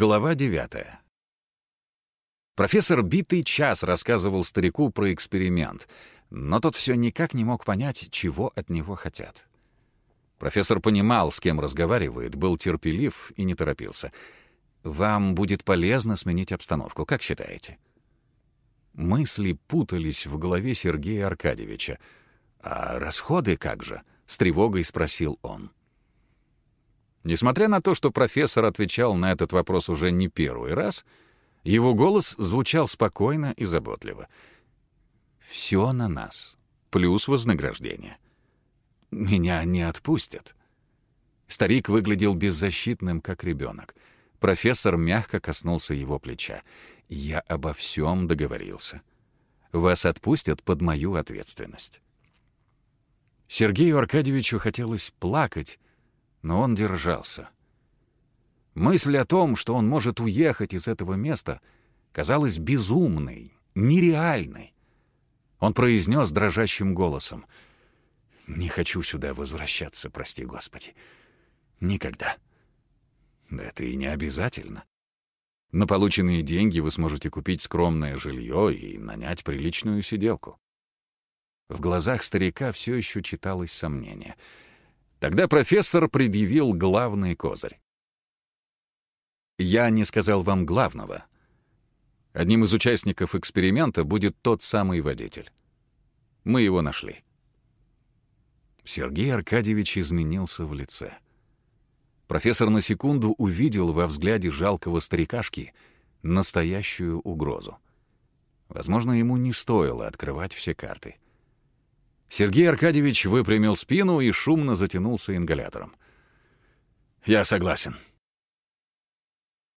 Глава девятая. Профессор битый час рассказывал старику про эксперимент, но тот все никак не мог понять, чего от него хотят. Профессор понимал, с кем разговаривает, был терпелив и не торопился. «Вам будет полезно сменить обстановку, как считаете?» Мысли путались в голове Сергея Аркадьевича. «А расходы как же?» — с тревогой спросил он. Несмотря на то, что профессор отвечал на этот вопрос уже не первый раз, его голос звучал спокойно и заботливо. «Все на нас, плюс вознаграждение. Меня не отпустят». Старик выглядел беззащитным, как ребенок. Профессор мягко коснулся его плеча. «Я обо всем договорился. Вас отпустят под мою ответственность». Сергею Аркадьевичу хотелось плакать, но он держался. Мысль о том, что он может уехать из этого места, казалась безумной, нереальной. Он произнес дрожащим голосом, «Не хочу сюда возвращаться, прости Господи. Никогда». Да это и не обязательно. На полученные деньги вы сможете купить скромное жилье и нанять приличную сиделку. В глазах старика все еще читалось сомнение — Тогда профессор предъявил главный козырь. «Я не сказал вам главного. Одним из участников эксперимента будет тот самый водитель. Мы его нашли». Сергей Аркадьевич изменился в лице. Профессор на секунду увидел во взгляде жалкого старикашки настоящую угрозу. Возможно, ему не стоило открывать все карты — Сергей Аркадьевич выпрямил спину и шумно затянулся ингалятором. «Я согласен»,